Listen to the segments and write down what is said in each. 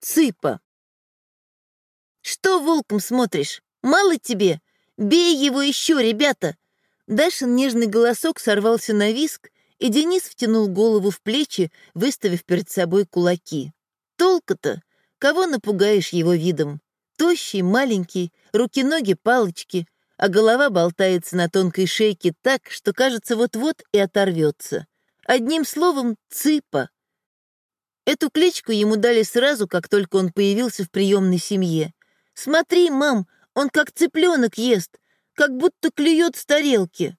Цыпа. «Что волком смотришь? Мало тебе? Бей его еще, ребята!» Дашин нежный голосок сорвался на виск, и Денис втянул голову в плечи, выставив перед собой кулаки. Толка-то? Кого напугаешь его видом? Тощий, маленький, руки-ноги палочки, а голова болтается на тонкой шейке так, что кажется вот-вот и оторвется. Одним словом, цыпа. Эту кличку ему дали сразу, как только он появился в приемной семье. «Смотри, мам, он как цыпленок ест, как будто клюет с тарелки».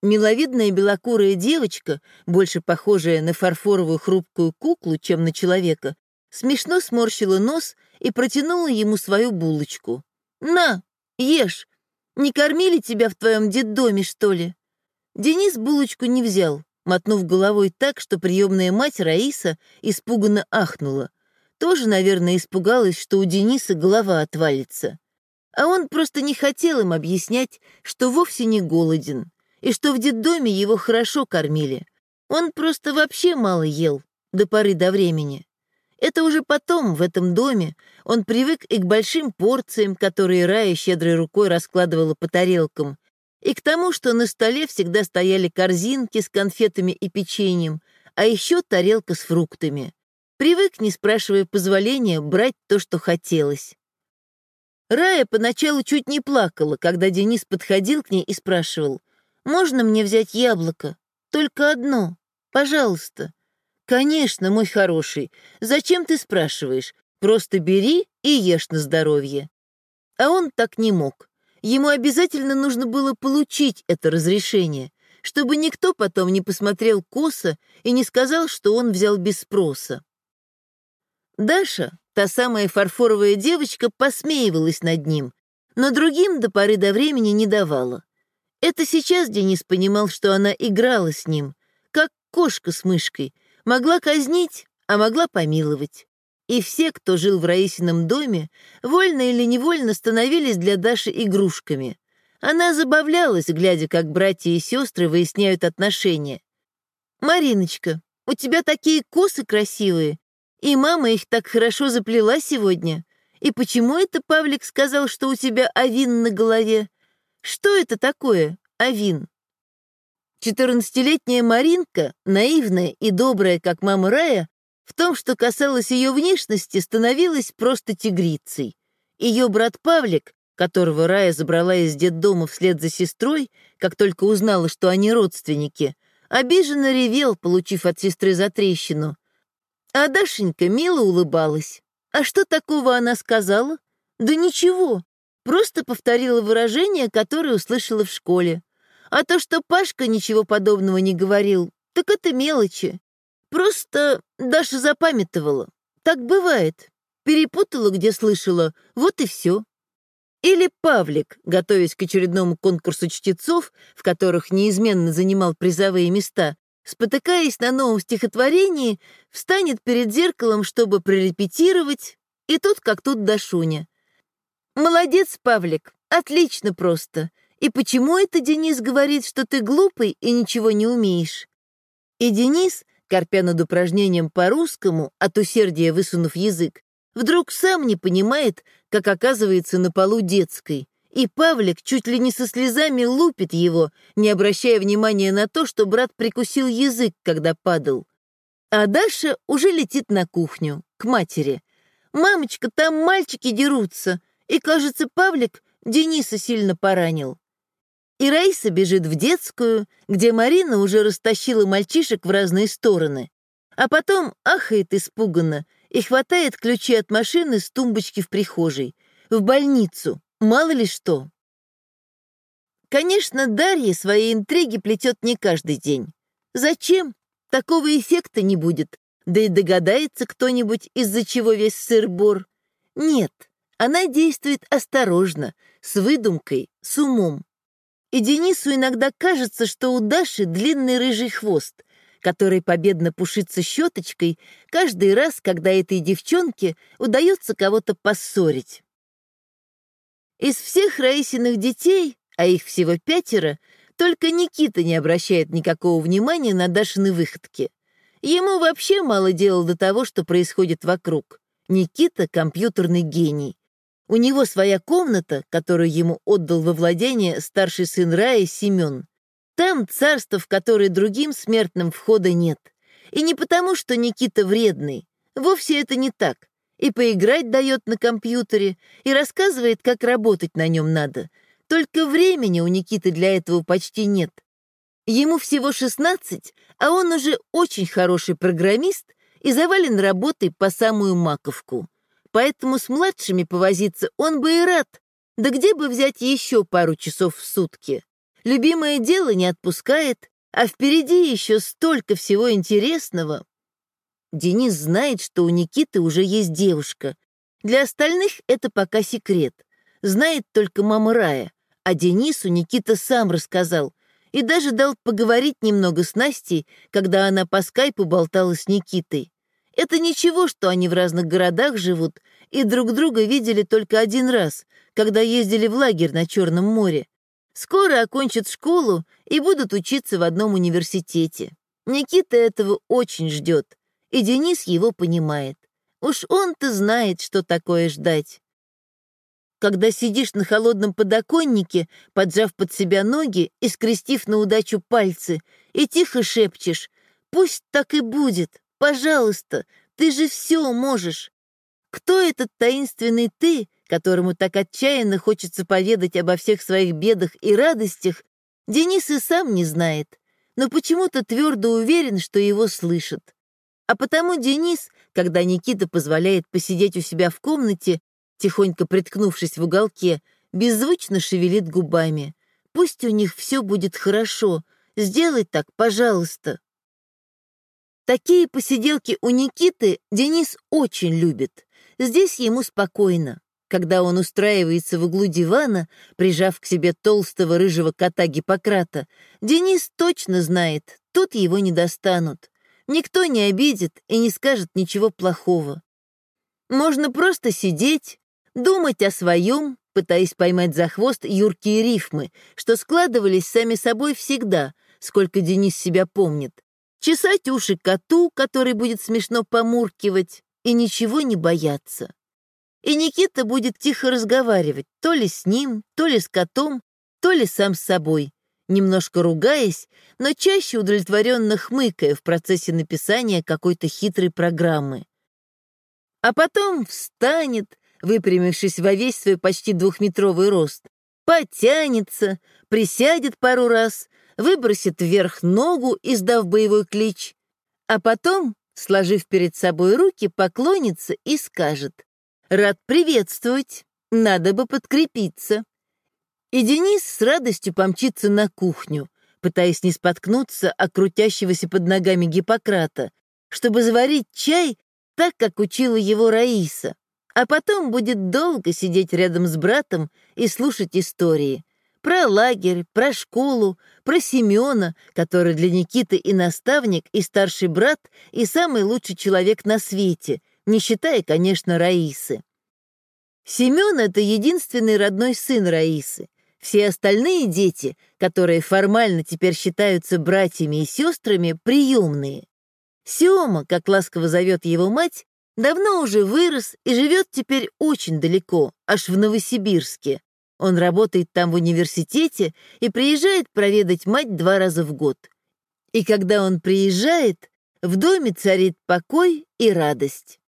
Миловидная белокурая девочка, больше похожая на фарфоровую хрупкую куклу, чем на человека, смешно сморщила нос и протянула ему свою булочку. «На, ешь! Не кормили тебя в твоем детдоме, что ли?» Денис булочку не взял, мотнув головой так, что приемная мать Раиса испуганно ахнула. Тоже, наверное, испугалась, что у Дениса голова отвалится. А он просто не хотел им объяснять, что вовсе не голоден, и что в детдоме его хорошо кормили. Он просто вообще мало ел, до поры до времени. Это уже потом, в этом доме, он привык и к большим порциям, которые Рая щедрой рукой раскладывала по тарелкам, и к тому, что на столе всегда стояли корзинки с конфетами и печеньем, а еще тарелка с фруктами. Привык, не спрашивая позволения, брать то, что хотелось. Рая поначалу чуть не плакала, когда Денис подходил к ней и спрашивал, «Можно мне взять яблоко? Только одно. Пожалуйста». «Конечно, мой хороший. Зачем ты спрашиваешь? Просто бери и ешь на здоровье». А он так не мог. Ему обязательно нужно было получить это разрешение, чтобы никто потом не посмотрел косо и не сказал, что он взял без спроса. Даша, та самая фарфоровая девочка, посмеивалась над ним, но другим до поры до времени не давала. Это сейчас Денис понимал, что она играла с ним, как кошка с мышкой, могла казнить, а могла помиловать. И все, кто жил в Раисином доме, вольно или невольно становились для Даши игрушками. Она забавлялась, глядя, как братья и сестры выясняют отношения. «Мариночка, у тебя такие косы красивые, и мама их так хорошо заплела сегодня. И почему это Павлик сказал, что у тебя авин на голове? Что это такое, авин? Четырнадцатилетняя Маринка, наивная и добрая, как мама Рая, в том, что касалось ее внешности, становилась просто тигрицей. Ее брат Павлик, которого Рая забрала из детдома вслед за сестрой, как только узнала, что они родственники, обиженно ревел, получив от сестры затрещину. А Дашенька мило улыбалась. А что такого она сказала? Да ничего, просто повторила выражение, которое услышала в школе. А то, что Пашка ничего подобного не говорил, так это мелочи. Просто Даша запамятовала. Так бывает. Перепутала, где слышала, вот и все. Или Павлик, готовясь к очередному конкурсу чтецов, в которых неизменно занимал призовые места, спотыкаясь на новом стихотворении, встанет перед зеркалом, чтобы прорепетировать, и тут как тут Дашуня. «Молодец, Павлик, отлично просто. И почему это Денис говорит, что ты глупый и ничего не умеешь?» И Денис, корпя над упражнением по-русскому, от усердия высунув язык, вдруг сам не понимает, как оказывается на полу детской, и Павлик чуть ли не со слезами лупит его, не обращая внимания на то, что брат прикусил язык, когда падал. А Даша уже летит на кухню, к матери. «Мамочка, там мальчики дерутся, и, кажется, Павлик Дениса сильно поранил». И Раиса бежит в детскую, где Марина уже растащила мальчишек в разные стороны. А потом ахает испуганно и хватает ключи от машины с тумбочки в прихожей. В больницу, Мало ли что. Конечно, Дарья свои интриги плетет не каждый день. Зачем? Такого эффекта не будет. Да и догадается кто-нибудь, из-за чего весь сыр-бор. Нет, она действует осторожно, с выдумкой, с умом. И Денису иногда кажется, что у Даши длинный рыжий хвост, который победно пушится щеточкой каждый раз, когда этой девчонке удается кого-то поссорить. Из всех Раисиных детей, а их всего пятеро, только Никита не обращает никакого внимания на Дашины выходки. Ему вообще мало дела до того, что происходит вокруг. Никита — компьютерный гений. У него своя комната, которую ему отдал во владение старший сын Раи Семен. Там царство, в которое другим смертным входа нет. И не потому, что Никита вредный. Вовсе это не так. И поиграть дает на компьютере, и рассказывает, как работать на нем надо. Только времени у Никиты для этого почти нет. Ему всего 16, а он уже очень хороший программист и завален работой по самую маковку. Поэтому с младшими повозиться он бы и рад. Да где бы взять еще пару часов в сутки? Любимое дело не отпускает, а впереди еще столько всего интересного. Денис знает, что у Никиты уже есть девушка. Для остальных это пока секрет. Знает только мама Рая, а Денису Никита сам рассказал и даже дал поговорить немного с Настей, когда она по скайпу болтала с Никитой. Это ничего, что они в разных городах живут и друг друга видели только один раз, когда ездили в лагерь на Черном море. Скоро окончат школу и будут учиться в одном университете. Никита этого очень ждет, и Денис его понимает. Уж он-то знает, что такое ждать. Когда сидишь на холодном подоконнике, поджав под себя ноги и скрестив на удачу пальцы, и тихо шепчешь «Пусть так и будет, Пожалуйста, ты же все можешь. Кто этот таинственный ты, которому так отчаянно хочется поведать обо всех своих бедах и радостях, Денис и сам не знает, но почему-то твердо уверен, что его слышат. А потому Денис, когда Никита позволяет посидеть у себя в комнате, тихонько приткнувшись в уголке, беззвучно шевелит губами. Пусть у них все будет хорошо. Сделай так, пожалуйста. Такие посиделки у Никиты Денис очень любит. Здесь ему спокойно. Когда он устраивается в углу дивана, прижав к себе толстого рыжего кота Гиппократа, Денис точно знает, тут его не достанут. Никто не обидит и не скажет ничего плохого. Можно просто сидеть, думать о своем, пытаясь поймать за хвост юркие рифмы, что складывались сами собой всегда, сколько Денис себя помнит, чесать уши коту, который будет смешно помуркивать, и ничего не бояться. И Никита будет тихо разговаривать, то ли с ним, то ли с котом, то ли сам с собой, немножко ругаясь, но чаще удовлетворенно хмыкая в процессе написания какой-то хитрой программы. А потом встанет, выпрямившись во весь свой почти двухметровый рост, потянется, присядет пару раз, выбросит вверх ногу, издав боевой клич, а потом, сложив перед собой руки, поклонится и скажет «Рад приветствовать, надо бы подкрепиться». И Денис с радостью помчится на кухню, пытаясь не споткнуться о крутящегося под ногами Гиппократа, чтобы заварить чай так, как учила его Раиса, а потом будет долго сидеть рядом с братом и слушать истории, про лагерь, про школу, про Семена, который для Никиты и наставник, и старший брат, и самый лучший человек на свете, не считая, конечно, Раисы. Семен — это единственный родной сын Раисы. Все остальные дети, которые формально теперь считаются братьями и сестрами, приемные. Сема, как ласково зовет его мать, давно уже вырос и живет теперь очень далеко, аж в Новосибирске, он работает там в университете и приезжает проведать мать два раза в год. И когда он приезжает, в доме царит покой и радость.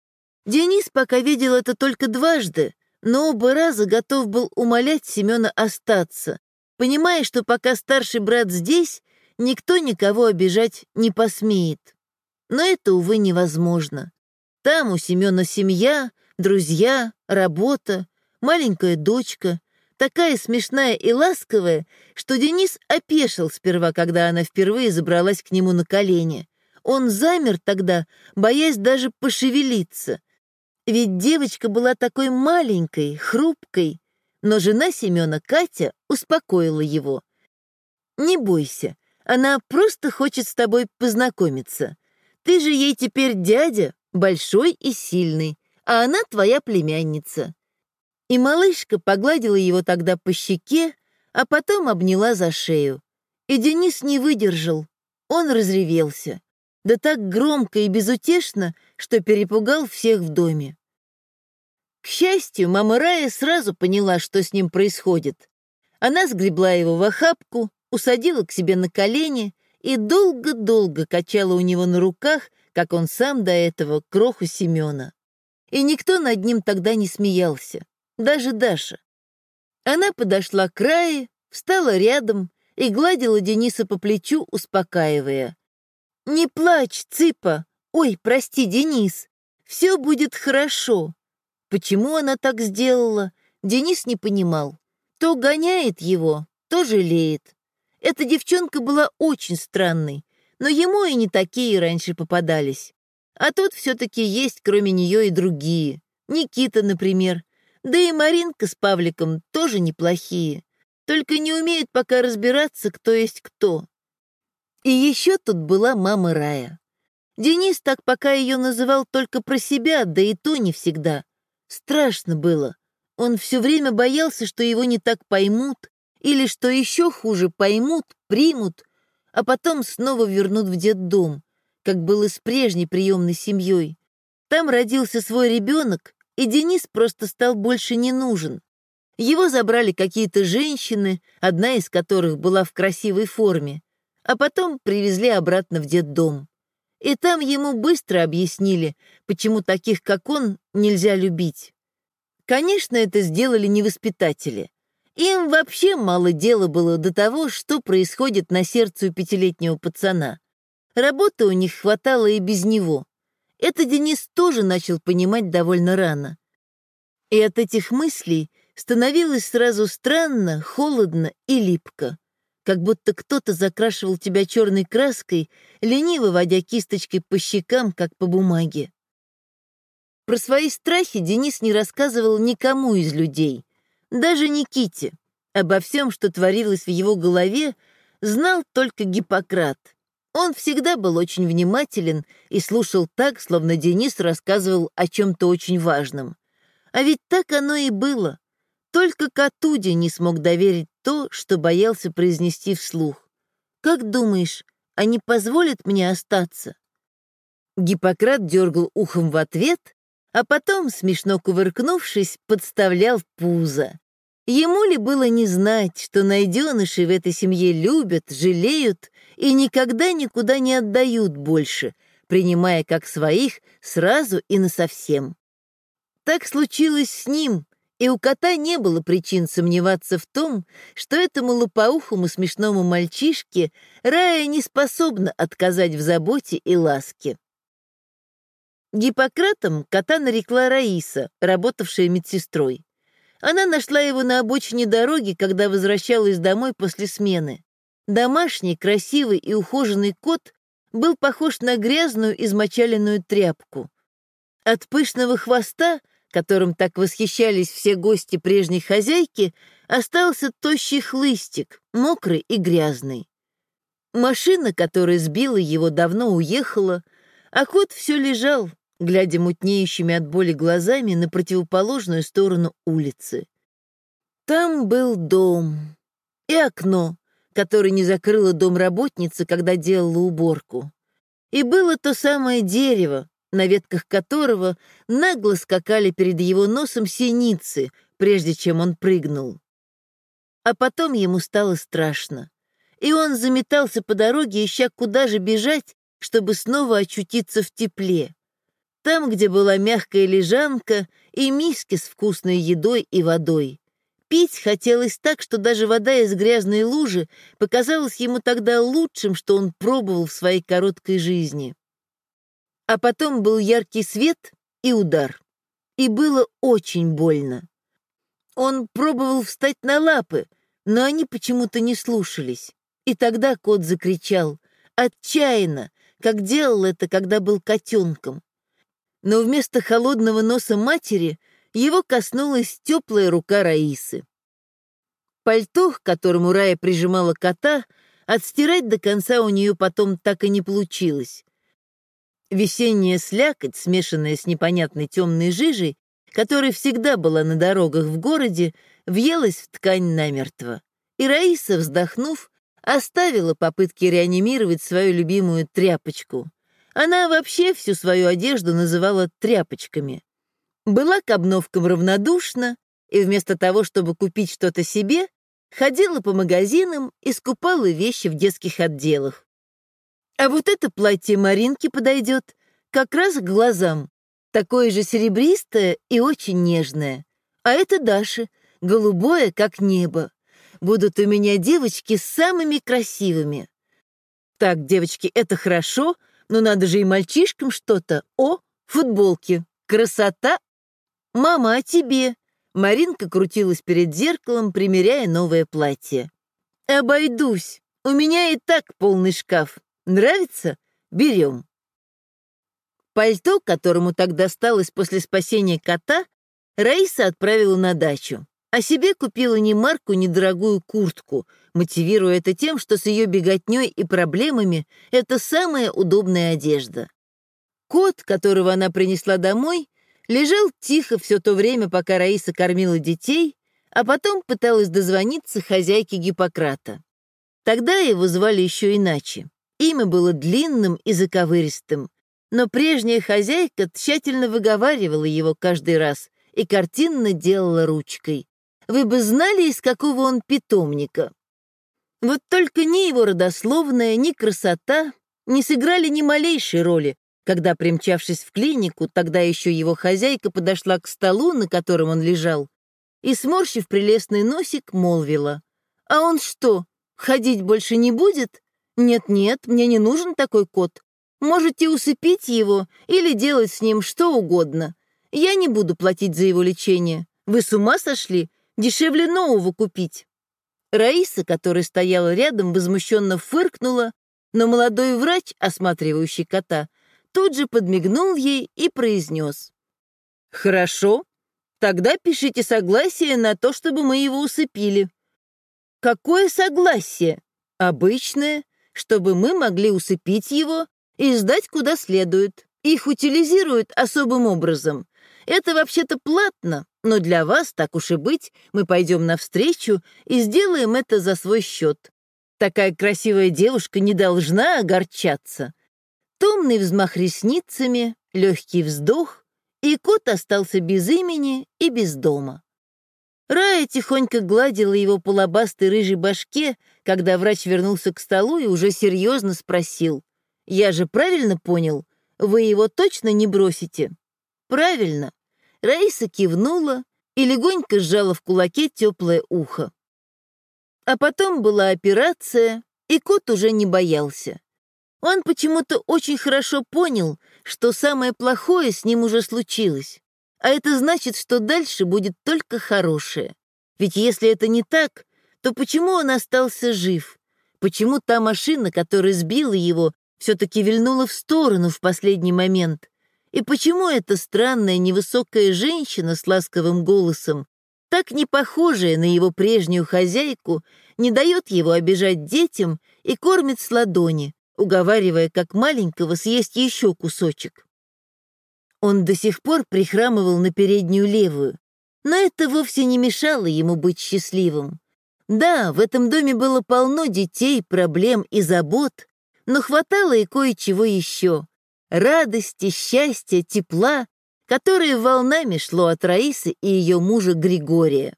Денис пока видел это только дважды, но оба раза готов был умолять Семена остаться, понимая, что пока старший брат здесь, никто никого обижать не посмеет. Но это, увы, невозможно. Там у Семена семья, друзья, работа, маленькая дочка, такая смешная и ласковая, что Денис опешил сперва, когда она впервые забралась к нему на колени. Он замер тогда, боясь даже пошевелиться. Ведь девочка была такой маленькой, хрупкой, но жена Семена, Катя, успокоила его. «Не бойся, она просто хочет с тобой познакомиться. Ты же ей теперь дядя, большой и сильный, а она твоя племянница. И малышка погладила его тогда по щеке, а потом обняла за шею. И Денис не выдержал. Он разревелся. Да так громко и безутешно, что перепугал всех в доме. К счастью, мама Рая сразу поняла, что с ним происходит. Она сгребла его в охапку, усадила к себе на колени и долго-долго качала у него на руках, как он сам до этого, кроху Семена. И никто над ним тогда не смеялся, даже Даша. Она подошла к Рае, встала рядом и гладила Дениса по плечу, успокаивая. «Не плачь, Цыпа! Ой, прости, Денис! Все будет хорошо!» Почему она так сделала, Денис не понимал. То гоняет его, то жалеет. Эта девчонка была очень странной, но ему и не такие раньше попадались. А тут все-таки есть кроме нее и другие. Никита, например. Да и Маринка с Павликом тоже неплохие. Только не умеют пока разбираться, кто есть кто. И еще тут была мама Рая. Денис так пока ее называл только про себя, да и то не всегда. Страшно было. Он все время боялся, что его не так поймут, или, что еще хуже, поймут, примут, а потом снова вернут в детдом, как было с прежней приемной семьей. Там родился свой ребенок, и Денис просто стал больше не нужен. Его забрали какие-то женщины, одна из которых была в красивой форме, а потом привезли обратно в детдом. И там ему быстро объяснили, почему таких, как он, нельзя любить. Конечно, это сделали не воспитатели. Им вообще мало дела было до того, что происходит на сердце у пятилетнего пацана. Работы у них хватало и без него. Это Денис тоже начал понимать довольно рано. И от этих мыслей становилось сразу странно, холодно и липко, как будто кто-то закрашивал тебя черной краской, лениво водя кисточкой по щекам, как по бумаге. Про свои страхи Денис не рассказывал никому из людей, даже Никите. Обо всем, что творилось в его голове, знал только Гиппократ. Он всегда был очень внимателен и слушал так, словно Денис рассказывал о чем-то очень важном. А ведь так оно и было. Только коту Денис мог доверить то, что боялся произнести вслух. «Как думаешь, они позволят мне остаться?» Гиппократ дергал ухом в ответ, а потом, смешно кувыркнувшись, подставлял пузо. Ему ли было не знать, что найденыши в этой семье любят, жалеют и никогда никуда не отдают больше, принимая как своих сразу и насовсем. Так случилось с ним, и у кота не было причин сомневаться в том, что этому лопоухому смешному мальчишке Рая не способна отказать в заботе и ласке. Гиппократом кота нарекла Раиса, работавшая медсестрой. Она нашла его на обочине дороги, когда возвращалась домой после смены. Домашний, красивый и ухоженный кот был похож на грязную измочаленную тряпку. От пышного хвоста, которым так восхищались все гости прежней хозяйки, остался тощий хлыстик, мокрый и грязный. Машина, которая сбила его, давно уехала, а кот все лежал, глядя мутнеющими от боли глазами на противоположную сторону улицы. Там был дом и окно, которое не закрыла домработница, когда делала уборку. И было то самое дерево, на ветках которого нагло скакали перед его носом синицы, прежде чем он прыгнул. А потом ему стало страшно, и он заметался по дороге, ища куда же бежать, чтобы снова очутиться в тепле. Там, где была мягкая лежанка и миски с вкусной едой и водой. Пить хотелось так, что даже вода из грязной лужи показалась ему тогда лучшим, что он пробовал в своей короткой жизни. А потом был яркий свет и удар. И было очень больно. Он пробовал встать на лапы, но они почему-то не слушались. И тогда кот закричал, отчаянно, как делал это, когда был котенком но вместо холодного носа матери его коснулась теплая рука Раисы. Пальто, к которому Рая прижимала кота, отстирать до конца у нее потом так и не получилось. Весенняя слякоть, смешанная с непонятной темной жижей, которая всегда была на дорогах в городе, въелась в ткань намертво. И Раиса, вздохнув, оставила попытки реанимировать свою любимую тряпочку. Она вообще всю свою одежду называла тряпочками. Была к обновкам равнодушна и вместо того, чтобы купить что-то себе, ходила по магазинам и скупала вещи в детских отделах. А вот это платье Маринки подойдет как раз к глазам. Такое же серебристое и очень нежное. А это Даша, голубое, как небо. Будут у меня девочки самыми красивыми. Так, девочки, это хорошо, но надо же и мальчишкам что-то. О, футболки. Красота. Мама, а тебе? Маринка крутилась перед зеркалом, примеряя новое платье. «Обойдусь. У меня и так полный шкаф. Нравится? Берем». Пальто, которому так досталось после спасения кота, Раиса отправила на дачу, а себе купила ни марку, ни дорогую куртку, мотивируя это тем, что с ее беготней и проблемами это самая удобная одежда. Кот, которого она принесла домой, Лежал тихо все то время, пока Раиса кормила детей, а потом пыталась дозвониться хозяйке Гиппократа. Тогда его звали еще иначе. Имя было длинным и заковыристым, но прежняя хозяйка тщательно выговаривала его каждый раз и картинно делала ручкой. Вы бы знали, из какого он питомника. Вот только ни его родословная, ни красота не сыграли ни малейшей роли когда, примчавшись в клинику, тогда еще его хозяйка подошла к столу, на котором он лежал, и, сморщив прелестный носик, молвила. «А он что, ходить больше не будет? Нет-нет, мне не нужен такой кот. Можете усыпить его или делать с ним что угодно. Я не буду платить за его лечение. Вы с ума сошли? Дешевле нового купить». Раиса, которая стояла рядом, возмущенно фыркнула, но молодой врач, осматривающий кота, тут же подмигнул ей и произнес. «Хорошо, тогда пишите согласие на то, чтобы мы его усыпили». «Какое согласие?» «Обычное, чтобы мы могли усыпить его и сдать куда следует. Их утилизируют особым образом. Это вообще-то платно, но для вас, так уж и быть, мы пойдем навстречу и сделаем это за свой счет. Такая красивая девушка не должна огорчаться. Томный взмах ресницами, легкий вздох, и кот остался без имени и без дома. Рая тихонько гладила его по лобастой рыжей башке, когда врач вернулся к столу и уже серьезно спросил. «Я же правильно понял? Вы его точно не бросите?» «Правильно». Раиса кивнула и легонько сжала в кулаке теплое ухо. А потом была операция, и кот уже не боялся. Он почему-то очень хорошо понял, что самое плохое с ним уже случилось. А это значит, что дальше будет только хорошее. Ведь если это не так, то почему он остался жив? Почему та машина, которая сбила его, все-таки вильнула в сторону в последний момент? И почему эта странная невысокая женщина с ласковым голосом, так не похожая на его прежнюю хозяйку, не дает его обижать детям и кормит с ладони, уговаривая как маленького съесть еще кусочек. Он до сих пор прихрамывал на переднюю левую, но это вовсе не мешало ему быть счастливым. Да, в этом доме было полно детей, проблем и забот, но хватало и кое-чего еще. Радости, счастья, тепла, которое волнами шло от Раисы и ее мужа Григория.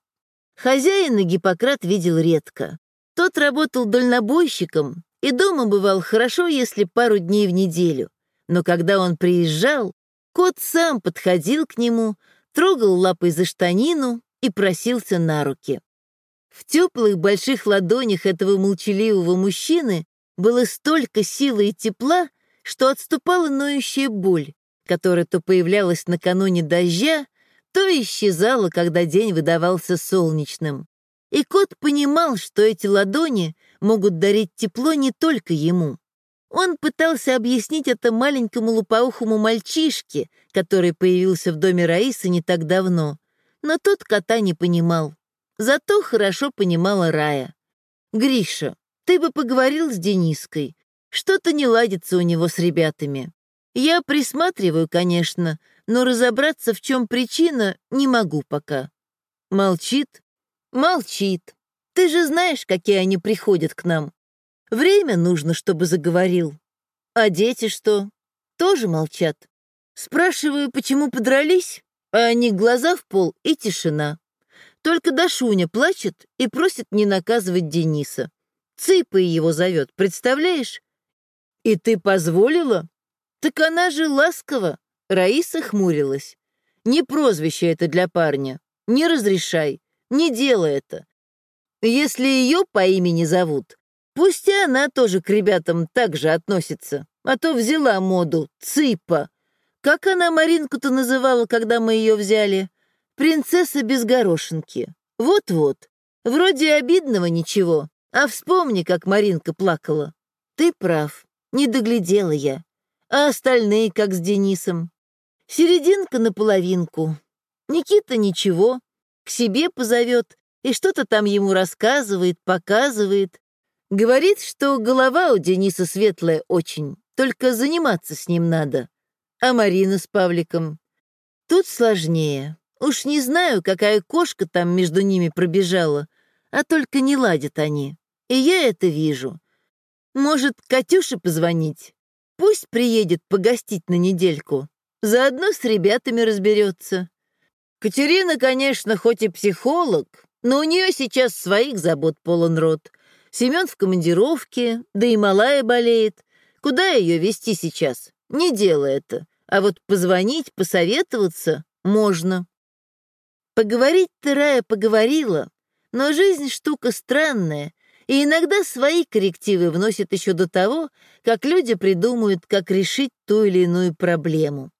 Хозяина Гиппократ видел редко. Тот работал дальнобойщиком, и дома бывал хорошо, если пару дней в неделю. Но когда он приезжал, кот сам подходил к нему, трогал лапой за штанину и просился на руки. В теплых больших ладонях этого молчаливого мужчины было столько силы и тепла, что отступала ноющая боль, которая то появлялась накануне дождя, то исчезала, когда день выдавался солнечным. И кот понимал, что эти ладони могут дарить тепло не только ему. Он пытался объяснить это маленькому лупоухому мальчишке, который появился в доме Раисы не так давно, но тот кота не понимал. Зато хорошо понимала Рая. «Гриша, ты бы поговорил с Дениской. Что-то не ладится у него с ребятами. Я присматриваю, конечно, но разобраться, в чем причина, не могу пока». Молчит, Молчит. Ты же знаешь, какие они приходят к нам. Время нужно, чтобы заговорил. А дети что? Тоже молчат. Спрашиваю, почему подрались? А они глаза в пол и тишина. Только Дашуня плачет и просит не наказывать Дениса. Цыпой его зовет, представляешь? И ты позволила? Так она же ласково. Раиса хмурилась. Не прозвище это для парня. Не разрешай, не делай это. Если ее по имени зовут, пусть и она тоже к ребятам так же относится. А то взяла моду Цыпа. Как она Маринку-то называла, когда мы ее взяли? Принцесса без горошинки. Вот-вот. Вроде обидного ничего. А вспомни, как Маринка плакала. Ты прав, не доглядела я. А остальные, как с Денисом. Серединка наполовинку. Никита ничего, к себе позовет и что-то там ему рассказывает, показывает. Говорит, что голова у Дениса светлая очень, только заниматься с ним надо. А Марина с Павликом? Тут сложнее. Уж не знаю, какая кошка там между ними пробежала, а только не ладят они. И я это вижу. Может, Катюше позвонить? Пусть приедет погостить на недельку. Заодно с ребятами разберется. Катерина, конечно, хоть и психолог, но у нее сейчас своих забот полон рот. Семен в командировке, да и малая болеет. Куда ее вести сейчас? Не делай это. А вот позвонить, посоветоваться можно. Поговорить-то Рая поговорила, но жизнь штука странная, и иногда свои коррективы вносит еще до того, как люди придумают, как решить ту или иную проблему.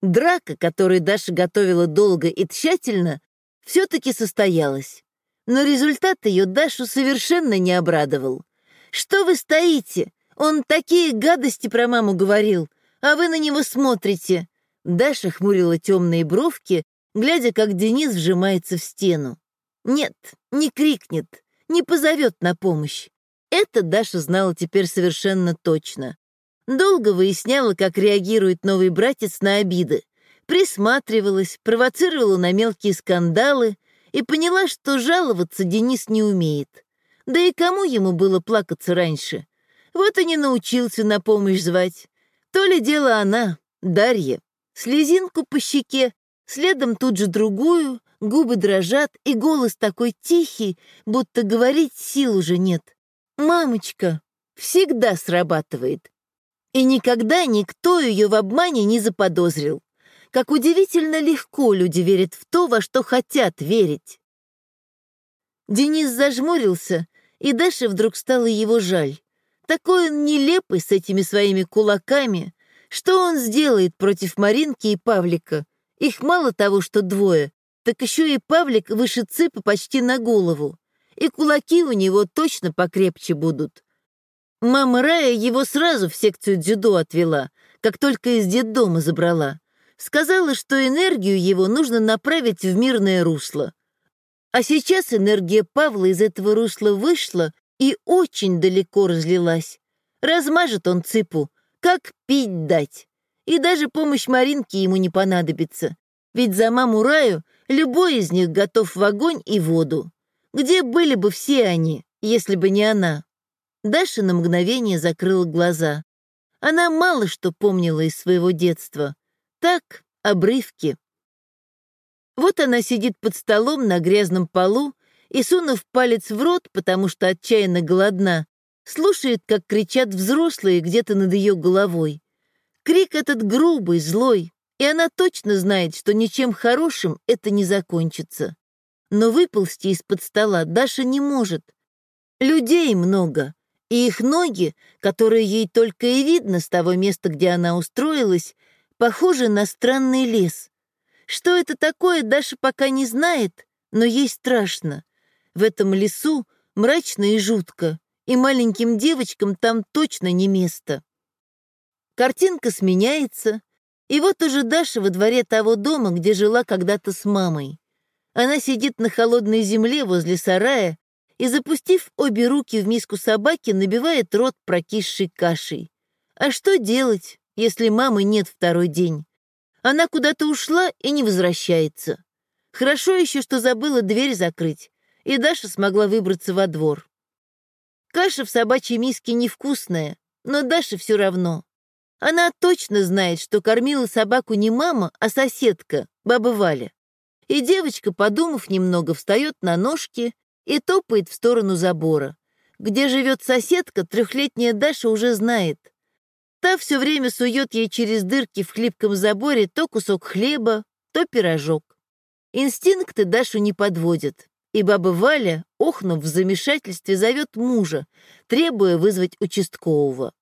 Драка, которую Даша готовила долго и тщательно, все-таки состоялась. Но результат ее Дашу совершенно не обрадовал. «Что вы стоите? Он такие гадости про маму говорил, а вы на него смотрите». Даша хмурила темные бровки, глядя, как Денис вжимается в стену. Нет, не крикнет, не позовет на помощь. Это Даша знала теперь совершенно точно. Долго выясняла, как реагирует новый братец на обиды. Присматривалась, провоцировала на мелкие скандалы и поняла, что жаловаться Денис не умеет. Да и кому ему было плакаться раньше? Вот и не научился на помощь звать. То ли дело она, Дарья. Слезинку по щеке, Следом тут же другую, губы дрожат, и голос такой тихий, будто говорить сил уже нет. «Мамочка!» всегда срабатывает. И никогда никто ее в обмане не заподозрил. Как удивительно легко люди верят в то, во что хотят верить. Денис зажмурился, и Даше вдруг стало его жаль. Такой он нелепый с этими своими кулаками. Что он сделает против Маринки и Павлика? Их мало того, что двое, так еще и Павлик выше цыпа почти на голову. И кулаки у него точно покрепче будут. Мама Рая его сразу в секцию дзюдо отвела, как только из детдома забрала. Сказала, что энергию его нужно направить в мирное русло. А сейчас энергия Павла из этого русла вышла и очень далеко разлилась. Размажет он цыпу, как пить дать. И даже помощь Маринки ему не понадобится, ведь за маму Раю любой из них готов в огонь и воду. Где были бы все они, если бы не она? Даша на мгновение закрыла глаза. Она мало что помнила из своего детства. Так, обрывки. Вот она сидит под столом на грязном полу и, сунув палец в рот, потому что отчаянно голодна, слушает, как кричат взрослые где-то над ее головой. Крик этот грубый, злой, и она точно знает, что ничем хорошим это не закончится. Но выползти из-под стола Даша не может. Людей много, и их ноги, которые ей только и видно с того места, где она устроилась, похожи на странный лес. Что это такое, Даша пока не знает, но ей страшно. В этом лесу мрачно и жутко, и маленьким девочкам там точно не место. Картинка сменяется, и вот уже Даша во дворе того дома, где жила когда-то с мамой. Она сидит на холодной земле возле сарая и, запустив обе руки в миску собаки, набивает рот прокисшей кашей. А что делать, если мамы нет второй день? Она куда-то ушла и не возвращается. Хорошо еще, что забыла дверь закрыть, и Даша смогла выбраться во двор. Каша в собачьей миске невкусная, но Даша все равно. Она точно знает, что кормила собаку не мама, а соседка, баба Валя. И девочка, подумав немного, встает на ножки и топает в сторону забора. Где живет соседка, трехлетняя Даша уже знает. Та все время сует ей через дырки в хлипком заборе то кусок хлеба, то пирожок. Инстинкты Дашу не подводят, и баба Валя, охнув в замешательстве, зовет мужа, требуя вызвать участкового.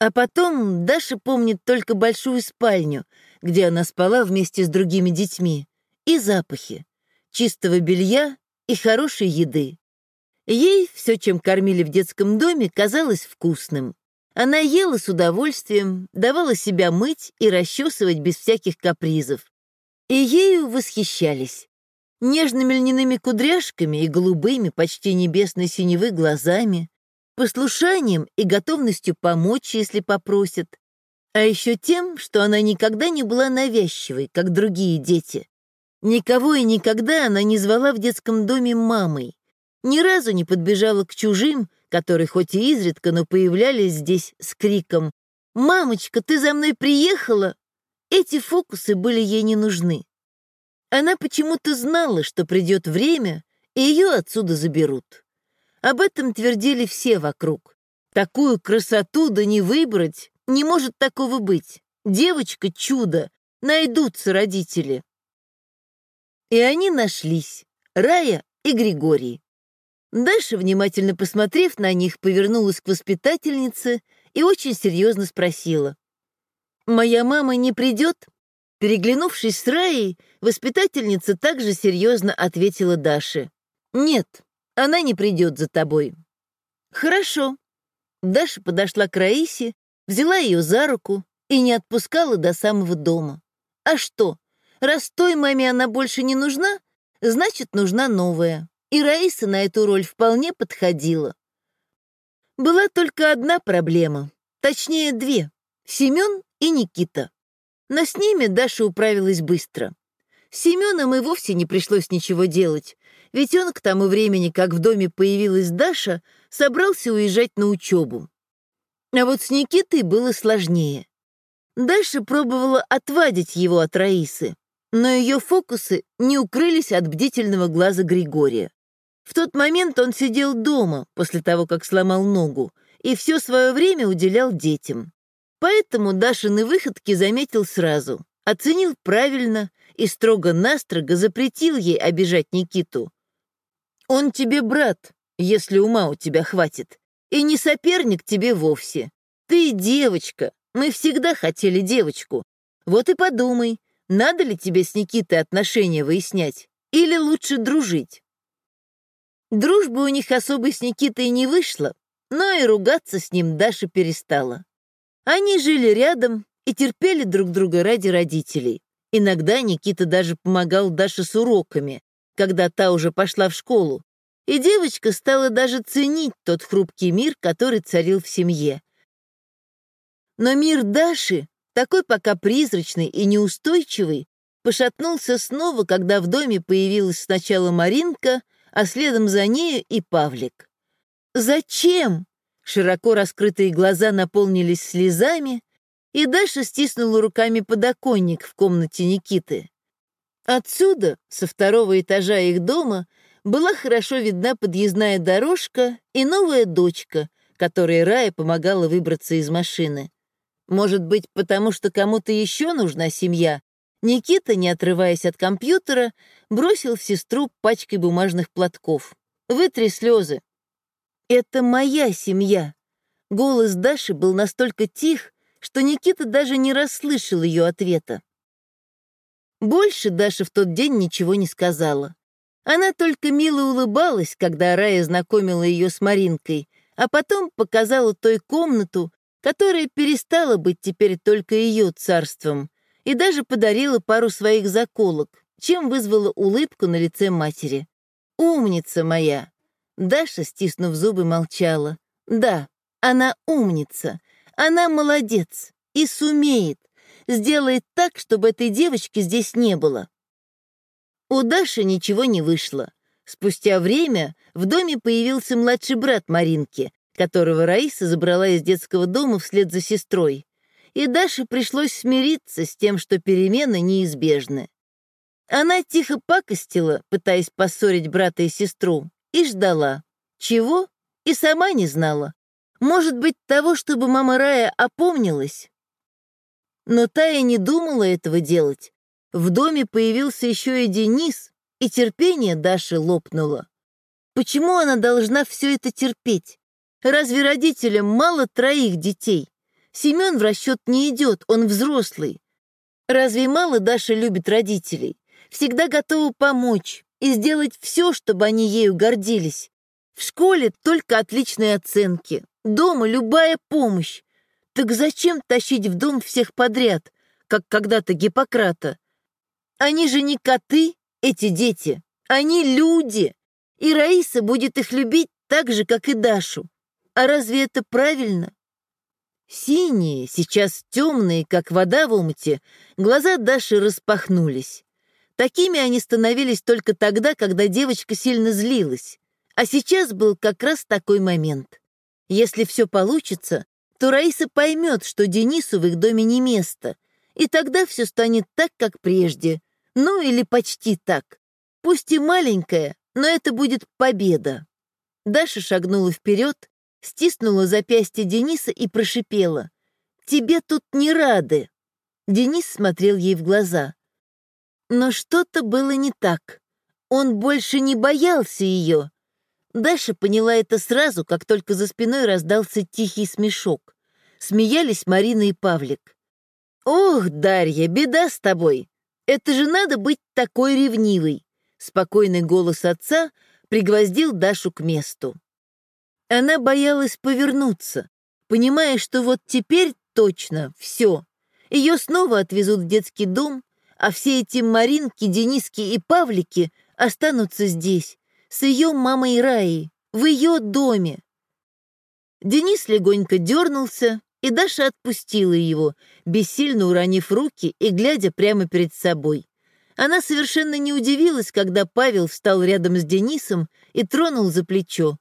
А потом Даша помнит только большую спальню, где она спала вместе с другими детьми, и запахи, чистого белья и хорошей еды. Ей все, чем кормили в детском доме, казалось вкусным. Она ела с удовольствием, давала себя мыть и расчесывать без всяких капризов. И ею восхищались. Нежными льняными кудряшками и голубыми, почти небесной синевы глазами, послушанием и готовностью помочь, если попросят. А еще тем, что она никогда не была навязчивой, как другие дети. Никого и никогда она не звала в детском доме мамой. Ни разу не подбежала к чужим, которые хоть и изредка, но появлялись здесь с криком «Мамочка, ты за мной приехала?» Эти фокусы были ей не нужны. Она почему-то знала, что придет время, и ее отсюда заберут. Об этом твердили все вокруг. Такую красоту да не выбрать, не может такого быть. Девочка — чудо, найдутся родители. И они нашлись, Рая и Григорий. Даша, внимательно посмотрев на них, повернулась к воспитательнице и очень серьезно спросила. «Моя мама не придет?» Переглянувшись с Раей, воспитательница также серьезно ответила Даше. «Нет, она не придет за тобой». «Хорошо». Даша подошла к Раисе, взяла ее за руку и не отпускала до самого дома. «А что, Раз той маме она больше не нужна, значит, нужна новая. И Раиса на эту роль вполне подходила. Была только одна проблема, точнее две — Семен и Никита. Но с ними Даша управилась быстро. С Семеном и вовсе не пришлось ничего делать, ведь он к тому времени, как в доме появилась Даша, собрался уезжать на учебу. А вот с Никитой было сложнее. Даша пробовала отвадить его от Раисы, но ее фокусы не укрылись от бдительного глаза Григория. В тот момент он сидел дома после того, как сломал ногу, и все свое время уделял детям. Поэтому Дашины выходки заметил сразу, оценил правильно и строго-настрого запретил ей обижать Никиту. «Он тебе брат, если ума у тебя хватит, и не соперник тебе вовсе. Ты девочка, мы всегда хотели девочку. Вот и подумай, надо ли тебе с Никитой отношения выяснять? Или лучше дружить? Дружбы у них особой с Никитой не вышло, но и ругаться с ним Даша перестала. Они жили рядом и терпели друг друга ради родителей. Иногда Никита даже помогал Даше с уроками, когда та уже пошла в школу, и девочка стала даже ценить тот хрупкий мир, который царил в семье. Но мир Даши такой пока призрачный и неустойчивый, пошатнулся снова, когда в доме появилась сначала Маринка, а следом за нею и Павлик. «Зачем?» Широко раскрытые глаза наполнились слезами, и Даша стиснула руками подоконник в комнате Никиты. Отсюда, со второго этажа их дома, была хорошо видна подъездная дорожка и новая дочка, которой Рая помогала выбраться из машины. Может быть, потому что кому-то еще нужна семья? Никита, не отрываясь от компьютера, бросил в сестру пачкой бумажных платков. «Вытри слезы». «Это моя семья». Голос Даши был настолько тих, что Никита даже не расслышал ее ответа. Больше Даша в тот день ничего не сказала. Она только мило улыбалась, когда Рая знакомила ее с Маринкой, а потом показала той комнату, которая перестала быть теперь только ее царством, и даже подарила пару своих заколок, чем вызвала улыбку на лице матери. «Умница моя!» Даша, стиснув зубы, молчала. «Да, она умница, она молодец и сумеет, сделает так, чтобы этой девочки здесь не было». У Даши ничего не вышло. Спустя время в доме появился младший брат Маринки, которого Раиса забрала из детского дома вслед за сестрой. и Даше пришлось смириться с тем, что перемены неизбежны. Она тихо пакостила, пытаясь поссорить брата и сестру, и ждала. Чего? И сама не знала. Может быть, того, чтобы мама Рая опомнилась? Но Тая не думала этого делать. В доме появился еще и Денис, и терпение Даши лопнуло. Почему она должна все это терпеть? Разве родителям мало троих детей? Семен в расчет не идет, он взрослый. Разве мало Даша любит родителей? Всегда готова помочь и сделать все, чтобы они ею гордились. В школе только отличные оценки, дома любая помощь. Так зачем тащить в дом всех подряд, как когда-то Гиппократа? Они же не коты, эти дети, они люди. И Раиса будет их любить так же, как и Дашу. А разве это правильно? Синие, сейчас темные, как вода в омуте, глаза Даши распахнулись. Такими они становились только тогда, когда девочка сильно злилась. А сейчас был как раз такой момент. Если все получится, то Раиса поймет, что Денису в их доме не место, и тогда все станет так, как прежде. Ну или почти так. Пусть и маленькая, но это будет победа. Даша шагнула вперед, стиснула запястье Дениса и прошипела. «Тебе тут не рады!» Денис смотрел ей в глаза. Но что-то было не так. Он больше не боялся ее. Даша поняла это сразу, как только за спиной раздался тихий смешок. Смеялись Марина и Павлик. «Ох, Дарья, беда с тобой! Это же надо быть такой ревнивой!» Спокойный голос отца пригвоздил Дашу к месту. Она боялась повернуться, понимая, что вот теперь точно все. Ее снова отвезут в детский дом, а все эти Маринки, Дениски и Павлики останутся здесь, с ее мамой Раей, в ее доме. Денис легонько дернулся, и Даша отпустила его, бессильно уронив руки и глядя прямо перед собой. Она совершенно не удивилась, когда Павел встал рядом с Денисом и тронул за плечо.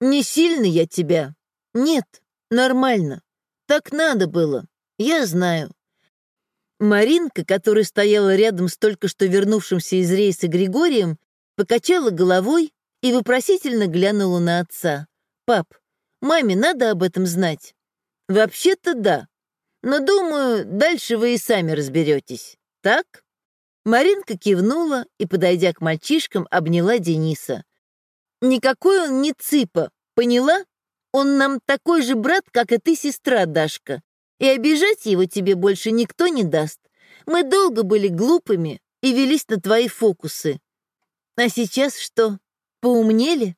Не сильно я тебя. Нет, нормально. Так надо было. Я знаю. Маринка, которая стояла рядом с только что вернувшимся из рейса Григорием, покачала головой и вопросительно глянула на отца. «Пап, маме надо об этом знать?» «Вообще-то да. Но, думаю, дальше вы и сами разберетесь. Так?» Маринка кивнула и, подойдя к мальчишкам, обняла Дениса. Никакой он не цыпа, поняла? Он нам такой же брат, как и ты, сестра Дашка. И обижать его тебе больше никто не даст. Мы долго были глупыми и велись на твои фокусы. А сейчас что, поумнели?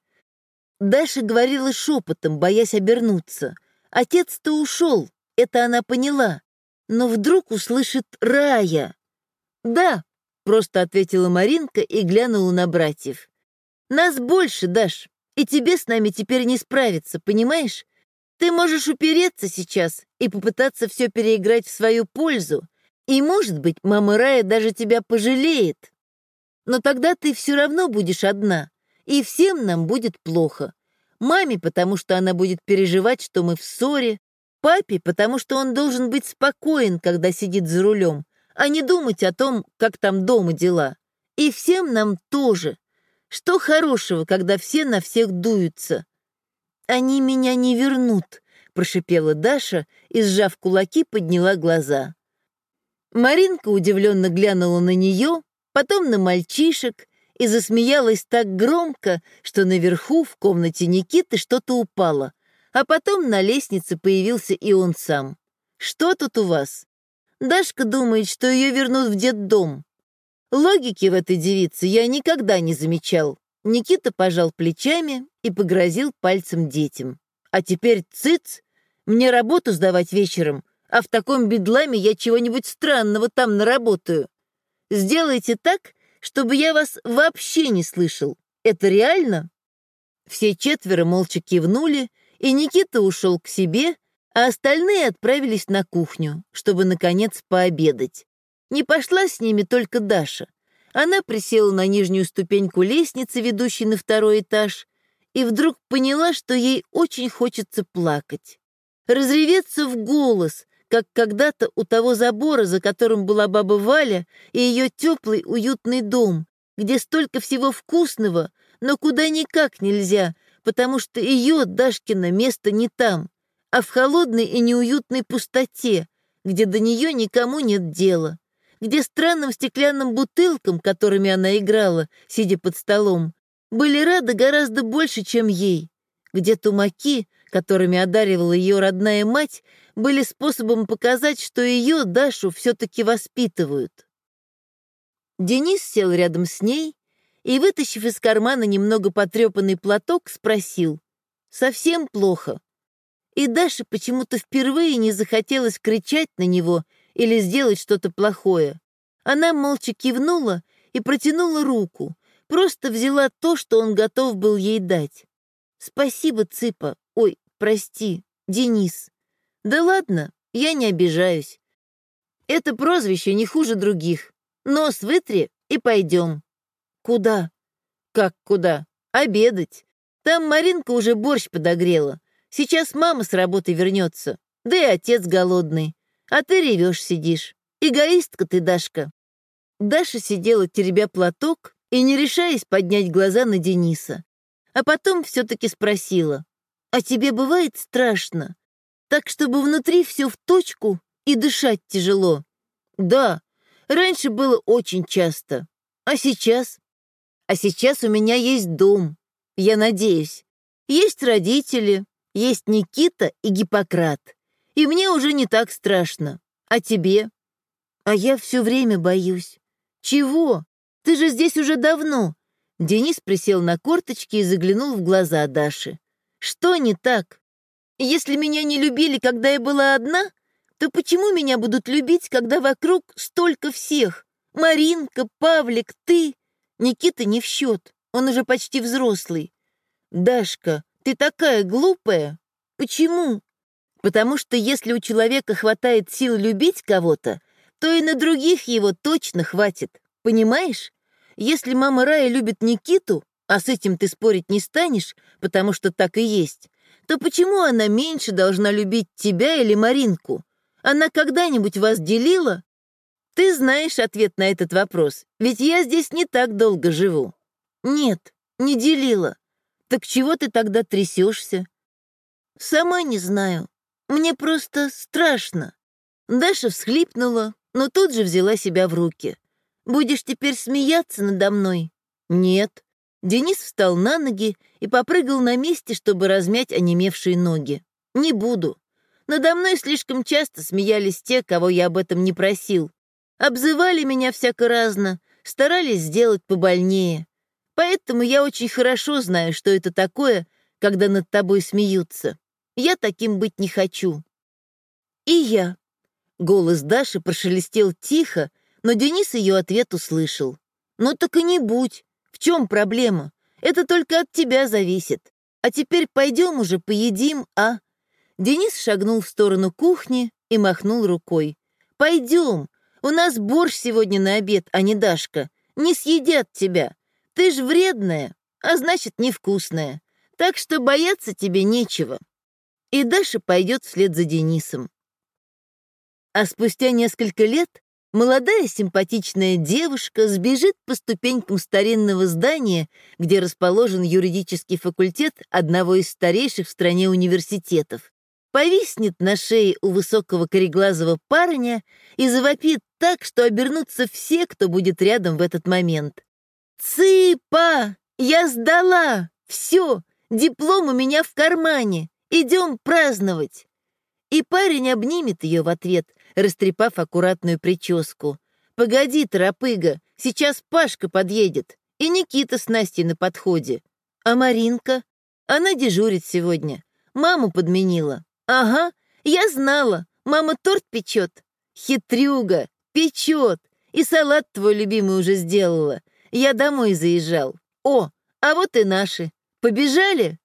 Даша говорила шепотом, боясь обернуться. Отец-то ушел, это она поняла. Но вдруг услышит Рая. «Да», — просто ответила Маринка и глянула на братьев. Нас больше, Даш, и тебе с нами теперь не справиться, понимаешь? Ты можешь упереться сейчас и попытаться все переиграть в свою пользу, и, может быть, мама Рая даже тебя пожалеет. Но тогда ты все равно будешь одна, и всем нам будет плохо. Маме, потому что она будет переживать, что мы в ссоре, папе, потому что он должен быть спокоен, когда сидит за рулем, а не думать о том, как там дома дела. И всем нам тоже. Что хорошего, когда все на всех дуются? Они меня не вернут, прошипела Даша и, сжав кулаки, подняла глаза. Маринка удивленно глянула на нее, потом на мальчишек и засмеялась так громко, что наверху в комнате Никиты что-то упало, а потом на лестнице появился и он сам. «Что тут у вас?» Дашка думает, что ее вернут в детдом. Логики в этой девице я никогда не замечал. Никита пожал плечами и погрозил пальцем детям. А теперь цыц, мне работу сдавать вечером, а в таком бедламе я чего-нибудь странного там наработаю. Сделайте так, чтобы я вас вообще не слышал. Это реально?» Все четверо молча кивнули, и Никита ушел к себе, а остальные отправились на кухню, чтобы, наконец, пообедать. Не пошла с ними только Даша. Она присела на нижнюю ступеньку лестницы, ведущей на второй этаж, и вдруг поняла, что ей очень хочется плакать. Разреветься в голос, как когда-то у того забора, за которым была баба Валя и ее теплый уютный дом, где столько всего вкусного, но куда никак нельзя, потому что ее, Дашкина, место не там, а в холодной и неуютной пустоте, где до нее никому нет дела, где странным стеклянным бутылкам, которыми она играла, сидя под столом, были рады гораздо больше, чем ей, где тумаки, которыми одаривала ее родная мать, были способом показать, что ее, Дашу, все-таки воспитывают. Денис сел рядом с ней и, вытащив из кармана немного потрепанный платок, спросил. «Совсем плохо?» И Даше почему-то впервые не захотелось кричать на него или сделать что-то плохое. Она молча кивнула и протянула руку, просто взяла то, что он готов был ей дать. «Спасибо, Цыпа. Ой, прости, Денис. Да ладно, я не обижаюсь. Это прозвище не хуже других. Нос вытри и пойдем. Куда? Как куда? Обедать. Там Маринка уже борщ подогрела. Сейчас мама с работы вернется. Да и отец голодный. А ты ревешь сидишь. Эгоистка ты, Дашка. Даша сидела, теребя платок и не решаясь поднять глаза на Дениса. А потом все-таки спросила. «А тебе бывает страшно? Так, чтобы внутри все в точку и дышать тяжело?» «Да, Раньше было очень часто. А сейчас? А сейчас у меня есть дом, я надеюсь. Есть родители, есть Никита и Гиппократ. И мне уже не так страшно. А тебе? А я все время боюсь. Чего? Ты же здесь уже давно. Денис присел на корточки и заглянул в глаза Даши. Что не так? Если меня не любили, когда я была одна, то почему меня будут любить, когда вокруг столько всех? Маринка, Павлик, ты. Никита не в счет, он уже почти взрослый. Дашка, ты такая глупая. Почему? Потому что если у человека хватает сил любить кого-то, то и на других его точно хватит. Понимаешь? Если мама Рая любит Никиту, а с этим ты спорить не станешь, потому что так и есть, то почему она меньше должна любить тебя или Маринку? Она когда-нибудь вас делила? Ты знаешь ответ на этот вопрос, ведь я здесь не так долго живу. Нет, не делила. Так чего ты тогда трясешься? Сама не знаю. Мне просто страшно. Даша всхлипнула, но тут же взяла себя в руки. Будешь теперь смеяться надо мной? Нет. Денис встал на ноги и попрыгал на месте, чтобы размять онемевшие ноги. Не буду. Надо мной слишком часто смеялись те, кого я об этом не просил. Обзывали меня всяко-разно, старались сделать побольнее. Поэтому я очень хорошо знаю, что это такое, когда над тобой смеются. Я таким быть не хочу. И я. Голос Даши прошелестел тихо, но Денис ее ответ услышал. «Ну так и не будь. В чем проблема? Это только от тебя зависит. А теперь пойдем уже поедим, а?» Денис шагнул в сторону кухни и махнул рукой. «Пойдем, у нас борщ сегодня на обед, а не Дашка. Не съедят тебя. Ты ж вредная, а значит, невкусная. Так что бояться тебе нечего». И Даша пойдет вслед за Денисом. А спустя несколько лет молодая симпатичная девушка сбежит по ступенькам старинного здания, где расположен юридический факультет одного из старейших в стране университетов, повиснет на шее у высокого кореглазого парня и завопит так, что обернутся все, кто будет рядом в этот момент. «Цыпа! Я сдала! Все! Диплом у меня в кармане! Идем праздновать!» И парень обнимет ее в ответ, растрепав аккуратную прическу. «Погоди, торопыга, сейчас Пашка подъедет, и Никита с Настей на подходе. А Маринка? Она дежурит сегодня. Маму подменила. «Ага, я знала. Мама торт печет. Хитрюга, печет. И салат твой любимый уже сделала. Я домой заезжал. О, а вот и наши. Побежали?»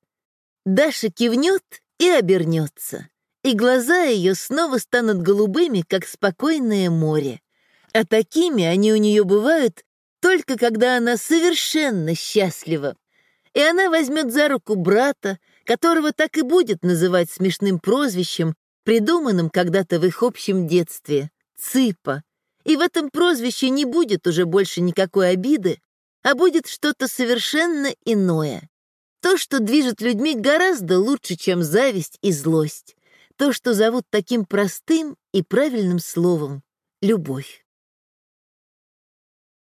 Даша кивнет и обернется. И глаза ее снова станут голубыми, как спокойное море. А такими они у нее бывают только когда она совершенно счастлива. И она возьмет за руку брата, которого так и будет называть смешным прозвищем, придуманным когда-то в их общем детстве — Цыпа. И в этом прозвище не будет уже больше никакой обиды, а будет что-то совершенно иное. То, что движет людьми гораздо лучше, чем зависть и злость. То, что зовут таким простым и правильным словом — любовь.